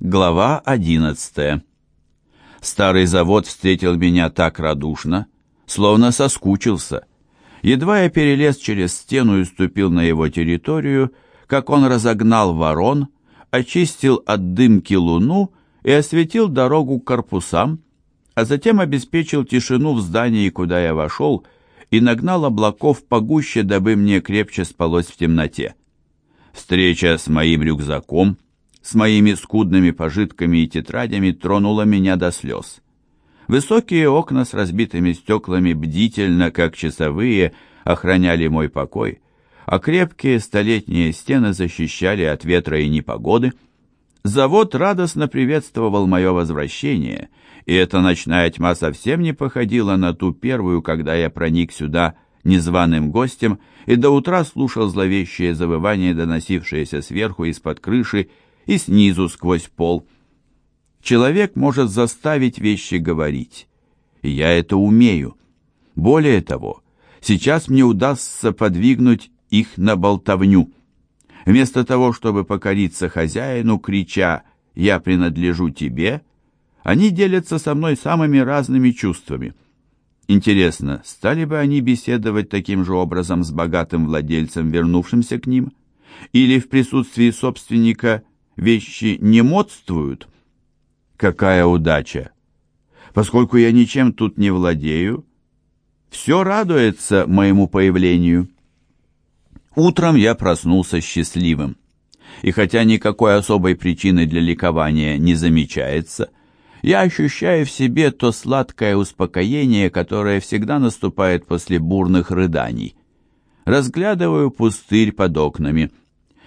Глава 11. Старый завод встретил меня так радушно, словно соскучился. Едва я перелез через стену и ступил на его территорию, как он разогнал ворон, очистил от дымки луну и осветил дорогу к корпусам, а затем обеспечил тишину в здании, куда я вошел, и нагнал облаков погуще, дабы мне крепче спалось в темноте. Встреча с моим рюкзаком — с моими скудными пожитками и тетрадями тронула меня до слез. Высокие окна с разбитыми стеклами бдительно, как часовые, охраняли мой покой, а крепкие столетние стены защищали от ветра и непогоды. Завод радостно приветствовал мое возвращение, и эта ночная тьма совсем не походила на ту первую, когда я проник сюда незваным гостем и до утра слушал зловещее завывание, доносившееся сверху из-под крыши и снизу сквозь пол. Человек может заставить вещи говорить. И я это умею. Более того, сейчас мне удастся подвигнуть их на болтовню. Вместо того, чтобы покориться хозяину, крича «Я принадлежу тебе», они делятся со мной самыми разными чувствами. Интересно, стали бы они беседовать таким же образом с богатым владельцем, вернувшимся к ним? Или в присутствии собственника вещи не модствуют. Какая удача! Поскольку я ничем тут не владею, все радуется моему появлению. Утром я проснулся счастливым. И хотя никакой особой причины для ликования не замечается, я ощущаю в себе то сладкое успокоение, которое всегда наступает после бурных рыданий. Разглядываю пустырь под окнами.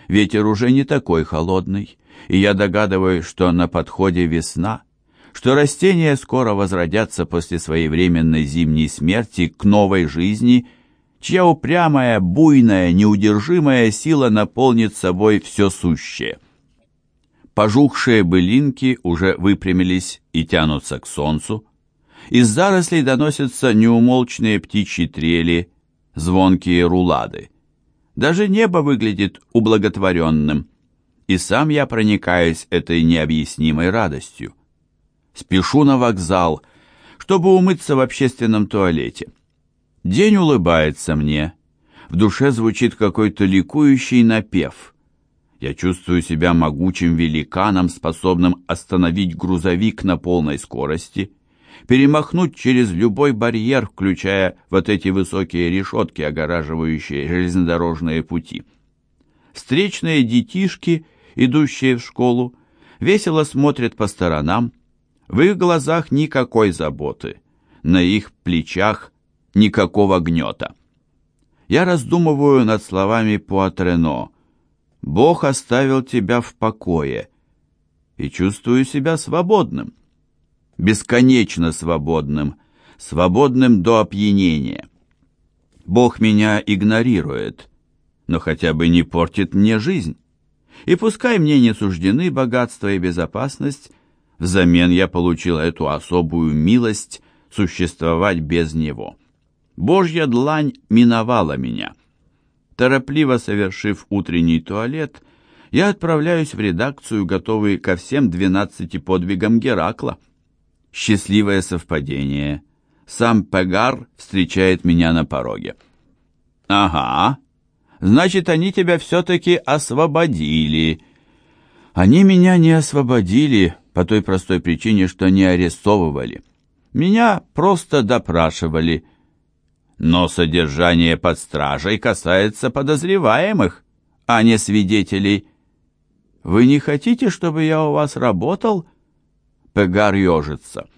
Ветер уже не такой холодный, и я догадываюсь, что на подходе весна, что растения скоро возродятся после своевременной зимней смерти к новой жизни, чья упрямая, буйная, неудержимая сила наполнит собой все сущее. Пожухшие былинки уже выпрямились и тянутся к солнцу. Из зарослей доносятся неумолчные птичьи трели, звонкие рулады. Даже небо выглядит ублаготворенным и сам я проникаюсь этой необъяснимой радостью. Спешу на вокзал, чтобы умыться в общественном туалете. День улыбается мне, в душе звучит какой-то ликующий напев. Я чувствую себя могучим великаном, способным остановить грузовик на полной скорости, перемахнуть через любой барьер, включая вот эти высокие решетки, огораживающие железнодорожные пути. Встречные детишки идущие в школу, весело смотрят по сторонам. В их глазах никакой заботы, на их плечах никакого гнета. Я раздумываю над словами Пуатрено «Бог оставил тебя в покое» и чувствую себя свободным, бесконечно свободным, свободным до опьянения. Бог меня игнорирует, но хотя бы не портит мне жизнь. И пускай мне не суждены богатство и безопасность, взамен я получил эту особую милость существовать без него. Божья длань миновала меня. Торопливо совершив утренний туалет, я отправляюсь в редакцию, готовый ко всем двенадцати подвигам Геракла. Счастливое совпадение. Сам Пегар встречает меня на пороге. «Ага, Значит, они тебя все-таки освободили. Они меня не освободили по той простой причине, что не арестовывали. Меня просто допрашивали. Но содержание под стражей касается подозреваемых, а не свидетелей. Вы не хотите, чтобы я у вас работал? Пегар ежится.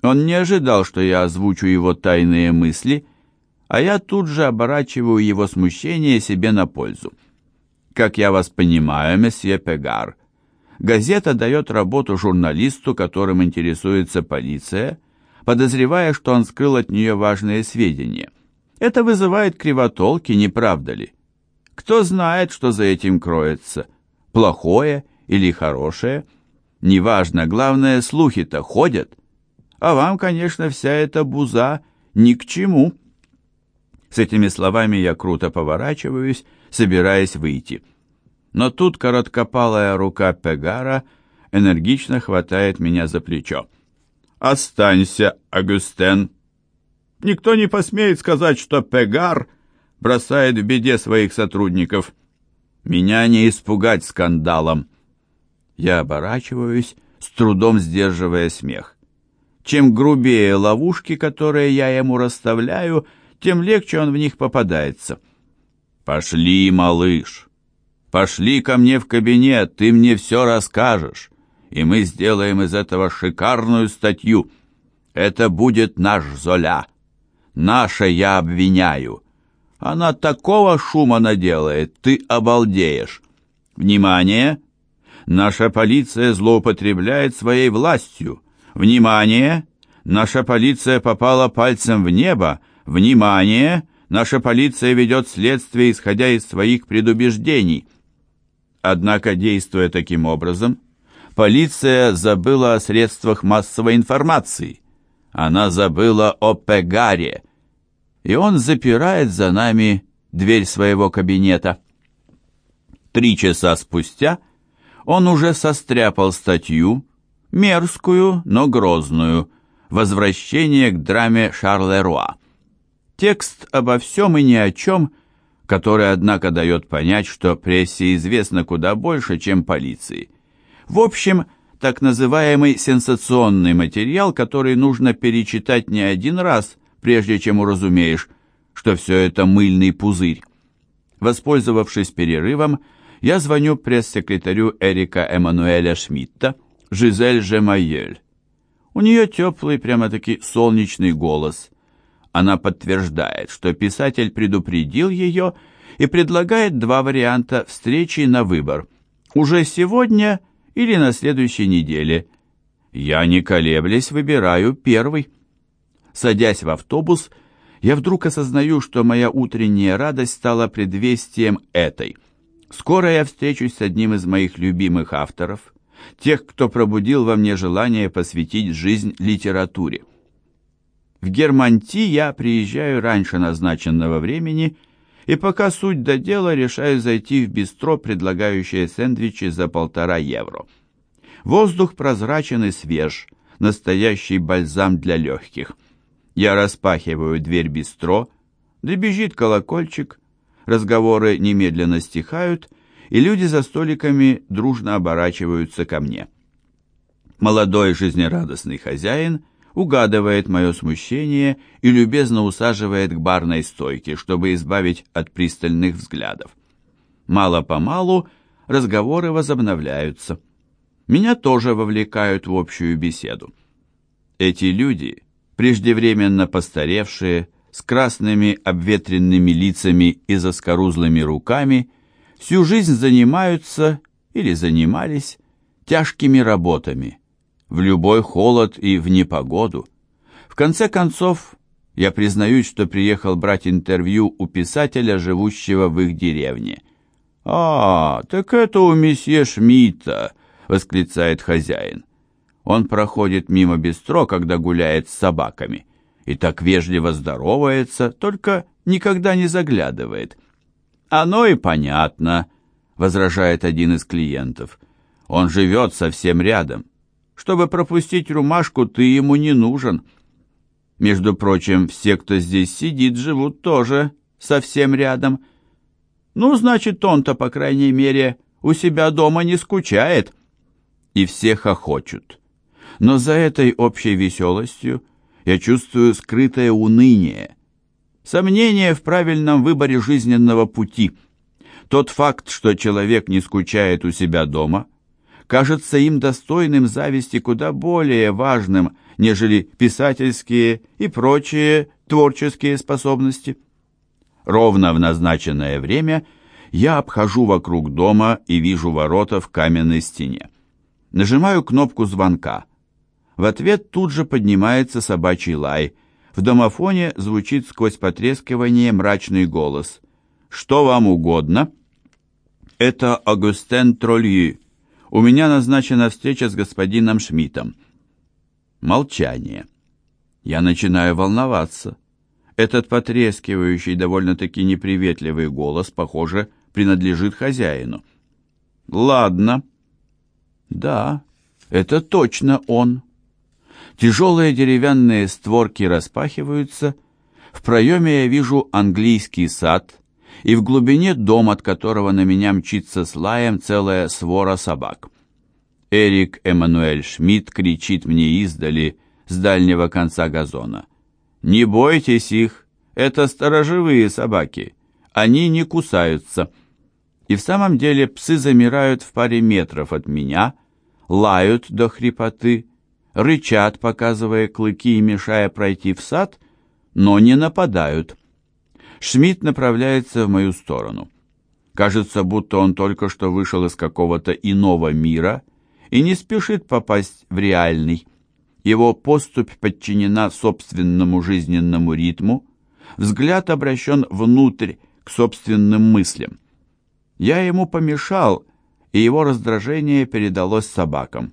Он не ожидал, что я озвучу его тайные мысли — а я тут же оборачиваю его смущение себе на пользу. Как я вас понимаю, месье Пегар, газета дает работу журналисту, которым интересуется полиция, подозревая, что он скрыл от нее важные сведения. Это вызывает кривотолки, не правда ли? Кто знает, что за этим кроется? Плохое или хорошее? Неважно, главное, слухи-то ходят. А вам, конечно, вся эта буза ни к чему». С этими словами я круто поворачиваюсь, собираясь выйти. Но тут короткопалая рука Пегара энергично хватает меня за плечо. «Останься, Агюстен. Никто не посмеет сказать, что Пегар бросает в беде своих сотрудников. Меня не испугать скандалом». Я оборачиваюсь, с трудом сдерживая смех. Чем грубее ловушки, которые я ему расставляю, тем легче он в них попадается. «Пошли, малыш, пошли ко мне в кабинет, ты мне все расскажешь, и мы сделаем из этого шикарную статью. Это будет наш Золя. Наша я обвиняю. Она такого шума наделает, ты обалдеешь. Внимание! Наша полиция злоупотребляет своей властью. Внимание! Наша полиция попала пальцем в небо. Внимание! Наша полиция ведет следствие, исходя из своих предубеждений. Однако, действуя таким образом, полиция забыла о средствах массовой информации. Она забыла о Пегаре. И он запирает за нами дверь своего кабинета. Три часа спустя он уже состряпал статью, мерзкую, но грозную, «Возвращение к драме Шарлеруа». Текст обо всем и ни о чем, который, однако, дает понять, что прессе известно куда больше, чем полиции. В общем, так называемый сенсационный материал, который нужно перечитать не один раз, прежде чем уразумеешь, что все это мыльный пузырь. Воспользовавшись перерывом, я звоню пресс-секретарю Эрика Эммануэля Шмидта, Жизель Жемайель. У нее теплый, прямо-таки солнечный голос. Она подтверждает, что писатель предупредил ее и предлагает два варианта встречи на выбор. Уже сегодня или на следующей неделе. Я, не колеблясь, выбираю первый. Садясь в автобус, я вдруг осознаю, что моя утренняя радость стала предвестием этой – Скоро я встречусь с одним из моих любимых авторов, тех, кто пробудил во мне желание посвятить жизнь литературе. В Германти я приезжаю раньше назначенного времени и пока суть до дела решаю зайти в бистро, предлагающее сэндвичи за полтора евро. Воздух прозрачен и свеж, настоящий бальзам для легких. Я распахиваю дверь бистро, дребезжит колокольчик, разговоры немедленно стихают, и люди за столиками дружно оборачиваются ко мне. Молодой жизнерадостный хозяин угадывает мое смущение и любезно усаживает к барной стойке, чтобы избавить от пристальных взглядов. Мало-помалу разговоры возобновляются. Меня тоже вовлекают в общую беседу. Эти люди, преждевременно постаревшие, с красными обветренными лицами и заскорузлыми руками, всю жизнь занимаются или занимались тяжкими работами, в любой холод и в непогоду. В конце концов, я признаюсь, что приехал брать интервью у писателя, живущего в их деревне. «А, так это у месье Шмидта!» — восклицает хозяин. Он проходит мимо бистро, когда гуляет с собаками и так вежливо здоровается, только никогда не заглядывает. «Оно и понятно», — возражает один из клиентов. «Он живет совсем рядом. Чтобы пропустить румашку, ты ему не нужен». Между прочим, все, кто здесь сидит, живут тоже совсем рядом. Ну, значит, он-то, по крайней мере, у себя дома не скучает. И все хохочут. Но за этой общей веселостью я чувствую скрытое уныние, сомнение в правильном выборе жизненного пути. Тот факт, что человек не скучает у себя дома, кажется им достойным зависти куда более важным, нежели писательские и прочие творческие способности. Ровно в назначенное время я обхожу вокруг дома и вижу ворота в каменной стене. Нажимаю кнопку звонка – в ответ тут же поднимается собачий лай. В домофоне звучит сквозь потрескивание мрачный голос. «Что вам угодно?» «Это Агустен Тролью. У меня назначена встреча с господином Шмидтом». Молчание. Я начинаю волноваться. Этот потрескивающий, довольно-таки неприветливый голос, похоже, принадлежит хозяину. «Ладно». «Да, Это точно он. Тяжелые деревянные створки распахиваются. В проеме я вижу английский сад, и в глубине дом, от которого на меня мчится с лаем целая свора собак. Эрик Эммануэль Шмидт кричит мне издали, с дальнего конца газона. «Не бойтесь их, это сторожевые собаки, они не кусаются». И в самом деле псы замирают в паре метров от меня, лают до хрипоты, рычат, показывая клыки и мешая пройти в сад, но не нападают. Шмидт направляется в мою сторону. Кажется, будто он только что вышел из какого-то иного мира и не спешит попасть в реальный. Его поступь подчинена собственному жизненному ритму, взгляд обращен внутрь к собственным мыслям. Я ему помешал, и его раздражение передалось собакам.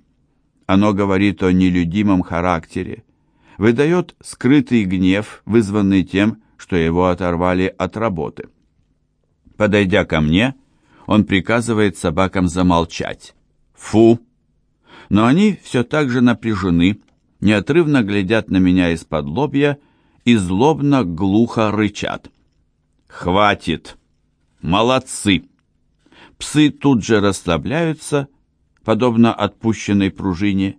Оно говорит о нелюдимом характере, выдает скрытый гнев, вызванный тем, что его оторвали от работы. Подойдя ко мне, он приказывает собакам замолчать. «Фу!» Но они все так же напряжены, неотрывно глядят на меня из-под лобья и злобно глухо рычат. «Хватит! Молодцы!» Псы тут же расслабляются, подобно отпущенной пружине,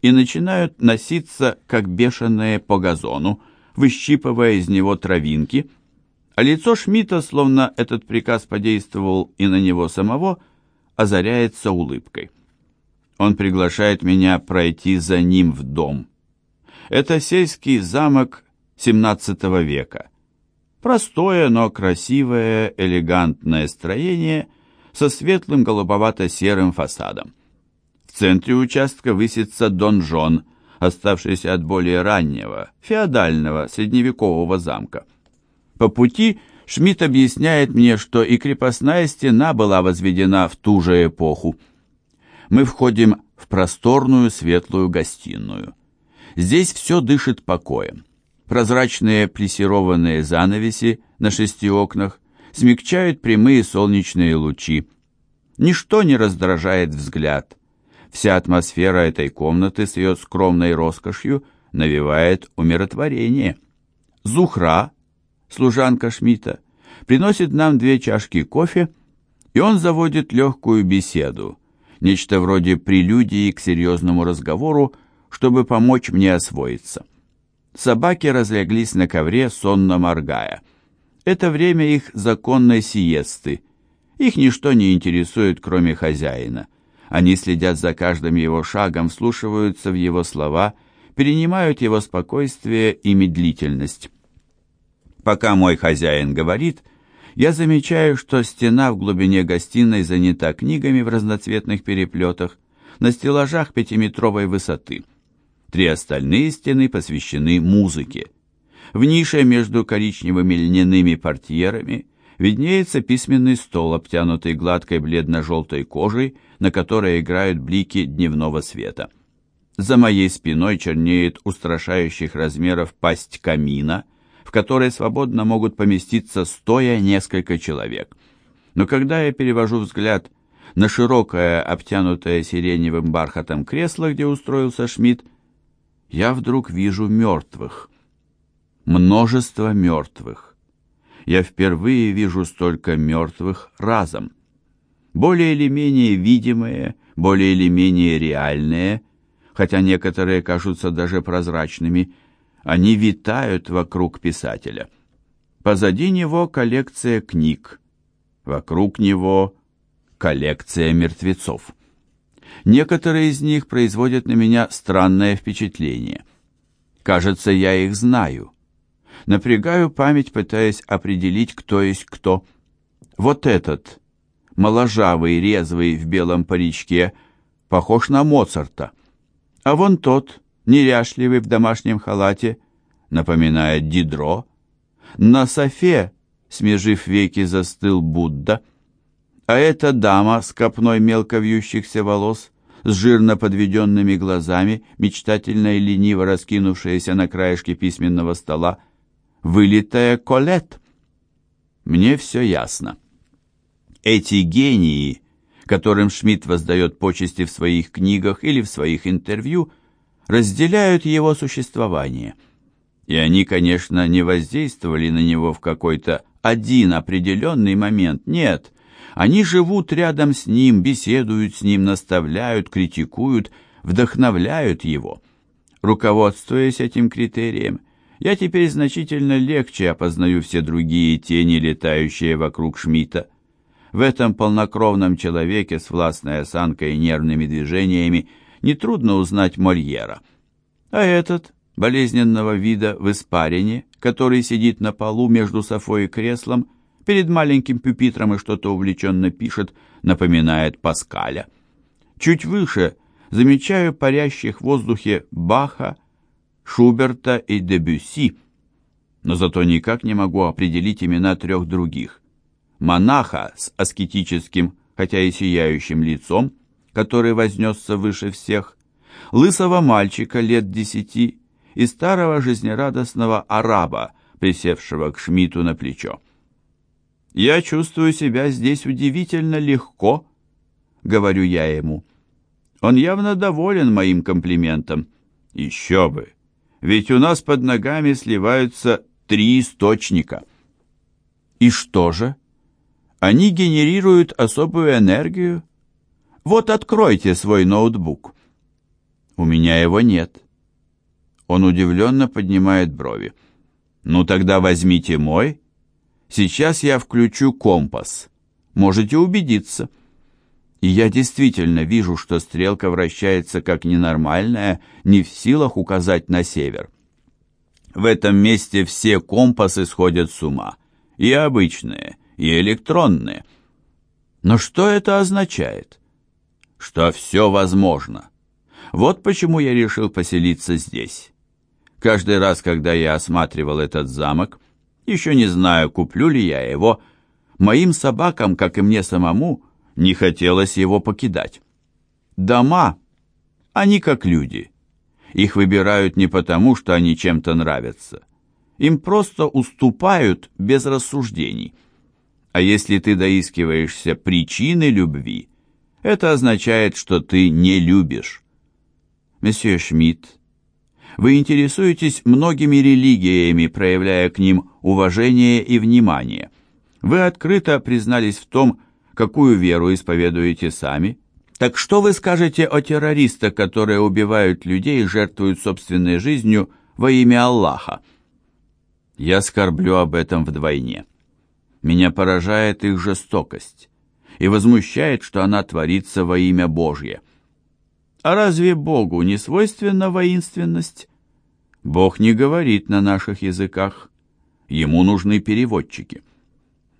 и начинают носиться, как бешеные по газону, выщипывая из него травинки, а лицо Шмидта, словно этот приказ подействовал и на него самого, озаряется улыбкой. Он приглашает меня пройти за ним в дом. Это сельский замок XVII века. Простое, но красивое, элегантное строение со светлым голубовато-серым фасадом. В центре участка высится донжон, оставшийся от более раннего, феодального, средневекового замка. По пути Шмидт объясняет мне, что и крепостная стена была возведена в ту же эпоху. Мы входим в просторную светлую гостиную. Здесь все дышит покоем. Прозрачные плессированные занавеси на шести окнах смягчают прямые солнечные лучи. Ничто не раздражает взгляд. Вся атмосфера этой комнаты с ее скромной роскошью навевает умиротворение. Зухра, служанка Шмидта, приносит нам две чашки кофе, и он заводит легкую беседу, нечто вроде прелюдии к серьезному разговору, чтобы помочь мне освоиться. Собаки разлеглись на ковре, сонно моргая. Это время их законной сиесты. Их ничто не интересует, кроме хозяина. Они следят за каждым его шагом, вслушиваются в его слова, перенимают его спокойствие и медлительность. Пока мой хозяин говорит, я замечаю, что стена в глубине гостиной занята книгами в разноцветных переплетах на стеллажах пятиметровой высоты. Три остальные стены посвящены музыке. В нише между коричневыми льняными портьерами виднеется письменный стол, обтянутый гладкой бледно-желтой кожей, на которой играют блики дневного света. За моей спиной чернеет устрашающих размеров пасть камина, в которой свободно могут поместиться стоя несколько человек. Но когда я перевожу взгляд на широкое, обтянутое сиреневым бархатом кресло, где устроился Шмидт, я вдруг вижу мертвых – множество мертвых. Я впервые вижу столько мертвых разом. Более или менее видимые, более или менее реальные, хотя некоторые кажутся даже прозрачными, они витают вокруг писателя. Позади него коллекция книг, вокруг него коллекция мертвецов. Некоторые из них производят на меня странное впечатление. Кажется, я их знаю. Напрягаю память, пытаясь определить, кто есть кто. Вот этот, моложавый, резвый в белом паричке, похож на Моцарта. А вон тот, неряшливый в домашнем халате, напоминает Дидро. На софе, смежив веки, застыл Будда. А эта дама с копной мелко вьющихся волос, с жирно подведенными глазами, мечтательно и лениво раскинувшаяся на краешке письменного стола, вылитая Колет. Мне все ясно. Эти гении, которым Шмидт воздает почести в своих книгах или в своих интервью, разделяют его существование. И они, конечно, не воздействовали на него в какой-то один определенный момент, нет. Они живут рядом с ним, беседуют с ним, наставляют, критикуют, вдохновляют его. Руководствуясь этим критерием, я теперь значительно легче опознаю все другие тени, летающие вокруг Шмидта. В этом полнокровном человеке с властной осанкой и нервными движениями нетрудно узнать Мольера. А этот, болезненного вида в испарине, который сидит на полу между софой и креслом, перед маленьким пюпитром и что-то увлеченно пишет, напоминает Паскаля. Чуть выше замечаю парящих в воздухе Баха, Шуберта и Дебюсси, но зато никак не могу определить имена трех других. Монаха с аскетическим, хотя и сияющим лицом, который вознесся выше всех, лысого мальчика лет десяти и старого жизнерадостного араба, присевшего к Шмиту на плечо. «Я чувствую себя здесь удивительно легко», — говорю я ему. Он явно доволен моим комплиментом. «Еще бы! Ведь у нас под ногами сливаются три источника». «И что же?» «Они генерируют особую энергию. Вот откройте свой ноутбук». «У меня его нет». Он удивленно поднимает брови. «Ну тогда возьмите мой. Сейчас я включу компас. Можете убедиться». И я действительно вижу, что стрелка вращается как ненормальная, не в силах указать на север. В этом месте все компасы сходят с ума. И обычные, и электронные. Но что это означает? Что все возможно. Вот почему я решил поселиться здесь. Каждый раз, когда я осматривал этот замок, еще не знаю, куплю ли я его, моим собакам, как и мне самому, не хотелось его покидать. Дома, они как люди. Их выбирают не потому, что они чем-то нравятся. Им просто уступают без рассуждений. А если ты доискиваешься причины любви, это означает, что ты не любишь. Месье Шмидт, вы интересуетесь многими религиями, проявляя к ним уважение и внимание. Вы открыто признались в том, какую веру исповедуете сами. Так что вы скажете о террористах, которые убивают людей и жертвуют собственной жизнью во имя Аллаха? Я скорблю об этом вдвойне. Меня поражает их жестокость и возмущает, что она творится во имя Божье. А разве Богу не свойственна воинственность? Бог не говорит на наших языках. Ему нужны переводчики.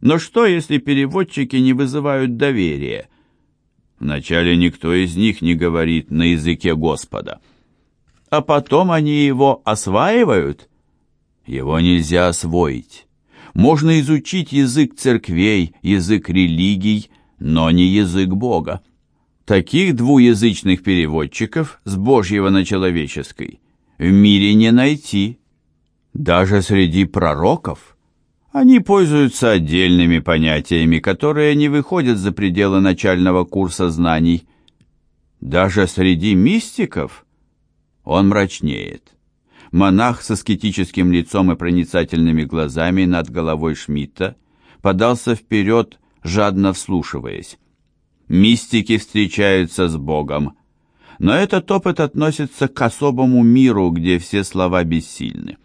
Но что, если переводчики не вызывают доверия? Вначале никто из них не говорит на языке Господа. А потом они его осваивают? Его нельзя освоить. Можно изучить язык церквей, язык религий, но не язык Бога. Таких двуязычных переводчиков с Божьего на человеческий в мире не найти. Даже среди пророков. Они пользуются отдельными понятиями, которые не выходят за пределы начального курса знаний. Даже среди мистиков он мрачнеет. Монах со скетическим лицом и проницательными глазами над головой Шмидта подался вперед, жадно вслушиваясь. Мистики встречаются с Богом, но этот опыт относится к особому миру, где все слова бессильны.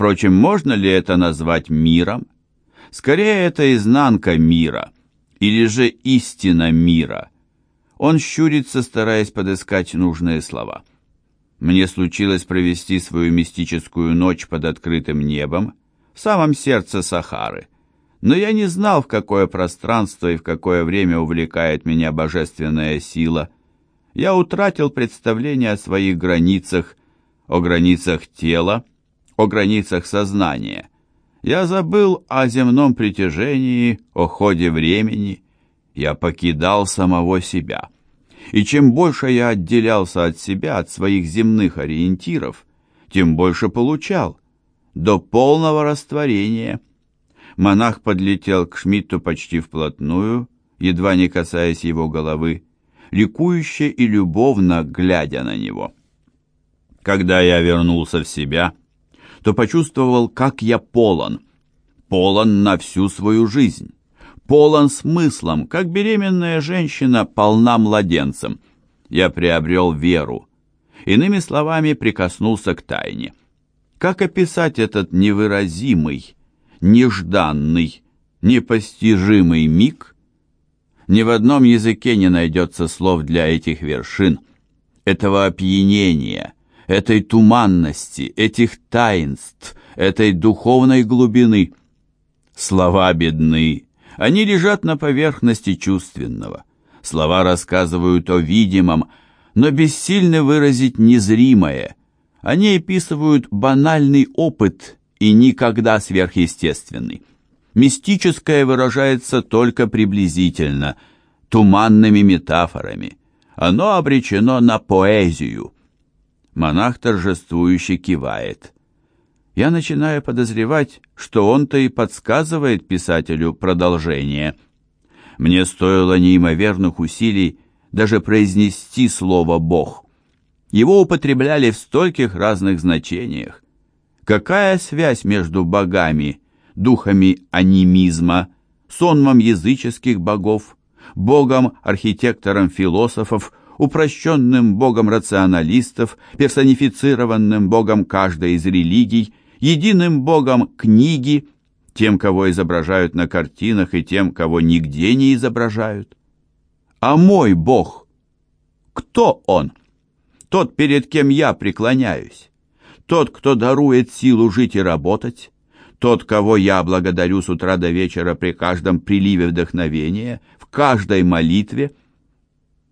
Впрочем, можно ли это назвать миром? Скорее, это изнанка мира, или же истина мира. Он щурится, стараясь подыскать нужные слова. Мне случилось провести свою мистическую ночь под открытым небом, в самом сердце Сахары но я не знал, в какое пространство и в какое время увлекает меня божественная сила. Я утратил представление о своих границах, о границах тела, о границах сознания. Я забыл о земном притяжении, о ходе времени. Я покидал самого себя. И чем больше я отделялся от себя, от своих земных ориентиров, тем больше получал, до полного растворения – Монах подлетел к Шмидту почти вплотную едва не касаясь его головы, ликующе и любовно глядя на него. Когда я вернулся в себя, то почувствовал, как я полон, полон на всю свою жизнь, полон смыслом, как беременная женщина полна младенцем. Я приобрел веру, иными словами, прикоснулся к тайне. Как описать этот невыразимый, нежданный, непостижимый миг? Ни в одном языке не найдется слов для этих вершин, этого опьянения, этой туманности, этих таинств, этой духовной глубины. Слова бедны, они лежат на поверхности чувственного. Слова рассказывают о видимом, но бессильны выразить незримое. Они описывают банальный опыт и никогда сверхъестественный. Мистическое выражается только приблизительно, туманными метафорами. Оно обречено на поэзию. Монах торжествующе кивает. Я начинаю подозревать, что он-то и подсказывает писателю продолжение. Мне стоило неимоверных усилий даже произнести слово «Бог». Его употребляли в стольких разных значениях. Какая связь между богами, духами анимизма, сонмом языческих богов, богом-архитектором философов, упрощенным богом рационалистов, персонифицированным богом каждой из религий, единым богом книги, тем, кого изображают на картинах, и тем, кого нигде не изображают? А мой бог, кто он? Тот, перед кем я преклоняюсь. Тот, кто дарует силу жить и работать. Тот, кого я благодарю с утра до вечера при каждом приливе вдохновения, в каждой молитве.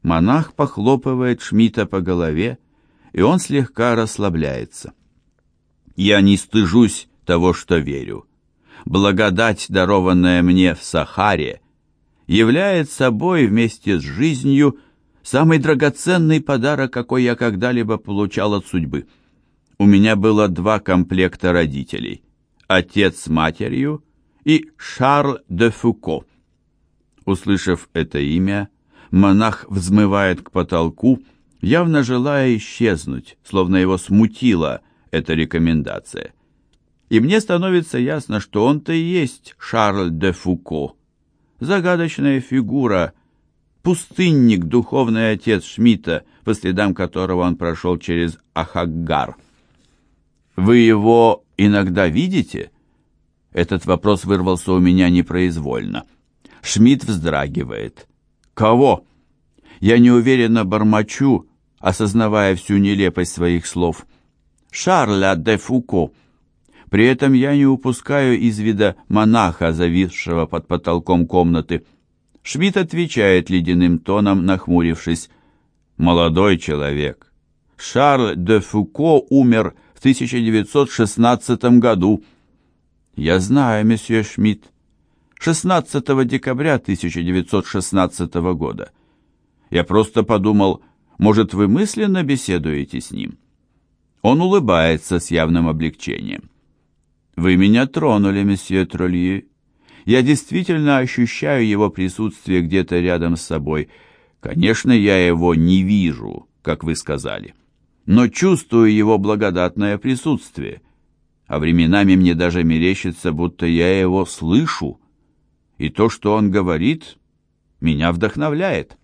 Монах похлопывает Шмидта по голове, и он слегка расслабляется. Я не стыжусь того, что верю. Благодать, дарованная мне в Сахаре, является собой вместе с жизнью самый драгоценный подарок, какой я когда-либо получал от судьбы. У меня было два комплекта родителей. Отец с матерью и Шарль де Фуко. Услышав это имя, монах взмывает к потолку, явно желая исчезнуть, словно его смутила эта рекомендация. И мне становится ясно, что он-то и есть Шарль де Фуко. Загадочная фигура, пустынник, духовный отец Шмидта, по следам которого он прошел через Ахаггар. «Вы его иногда видите?» Этот вопрос вырвался у меня непроизвольно. Шмидт вздрагивает. «Кого?» Я неуверенно бормочу, осознавая всю нелепость своих слов. «Шарля де Фуко». При этом я не упускаю из вида монаха, зависшего под потолком комнаты. Шмидт отвечает ледяным тоном, нахмурившись. «Молодой человек. Шарль де Фуко умер в 1916 году». «Я знаю, месье Шмидт. 16 декабря 1916 года. Я просто подумал, может, вы мысленно беседуете с ним?» Он улыбается с явным облегчением. «Вы меня тронули, месье Тролье. Я действительно ощущаю его присутствие где-то рядом с собой. Конечно, я его не вижу, как вы сказали, но чувствую его благодатное присутствие, а временами мне даже мерещится, будто я его слышу, и то, что он говорит, меня вдохновляет.